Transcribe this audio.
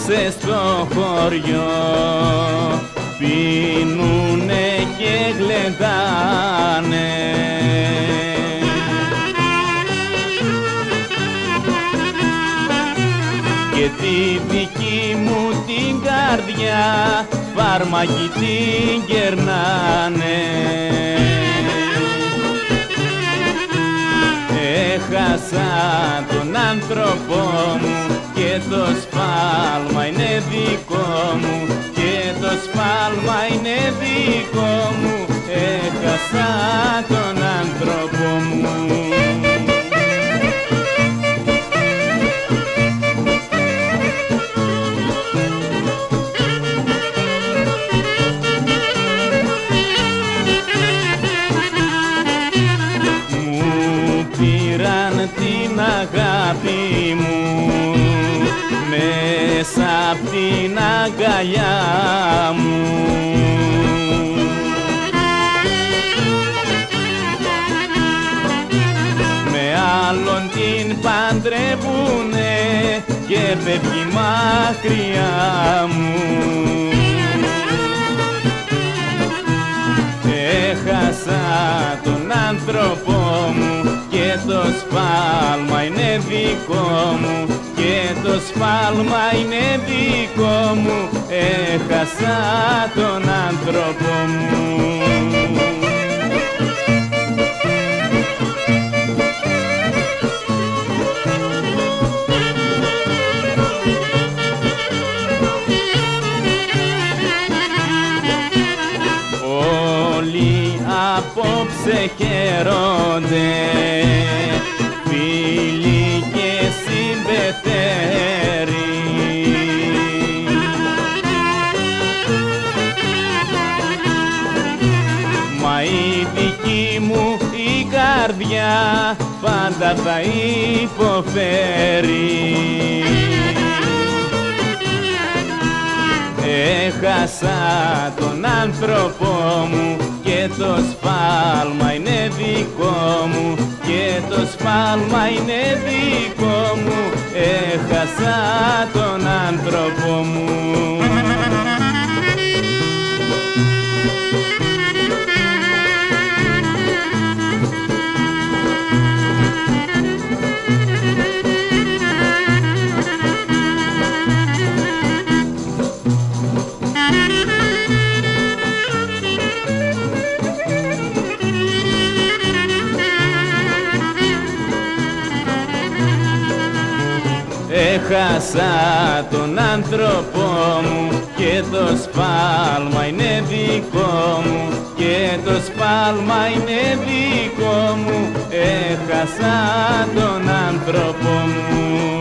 απόψε στο χωριό. Πίνουνε και γλεντάνε. Και τη δική μου την καρδιά φάρμακι την κερνάνε. Έχασα τον άνθρωπο μου και το σφάλμα είναι δικό μου και το σφάλμα είναι δικό μου. Έχασα τον άνθρωπο μου. Μου πήραν την αγάπη μου μέσα απ' την αγκαλιά μου. Με άλλον την παντρεύουνε και φεύγει μακριά μου. Έχασα τον άνθρωπο μου και το σφάλμα είναι δικό μου και το σφάλμα είναι δικό μου. Έχασα τον άνθρωπο μου. Όλοι απόψε χαίρονται καρδιά πάντα θα υποφέρει. Έχασα τον άνθρωπο μου και το σφάλμα είναι δικό μου και το σφάλμα είναι δικό μου. Έχασα τον άνθρωπο μου Έχασα τον άνθρωπό μου και το σπάλμα είναι δικό μου. Και το σπάλμα είναι δικό μου. Έχασα τον άνθρωπό μου.